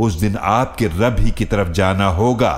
उस दिन आपके रब ही की तरफ़ जाना होगा।